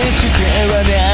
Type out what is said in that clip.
してはない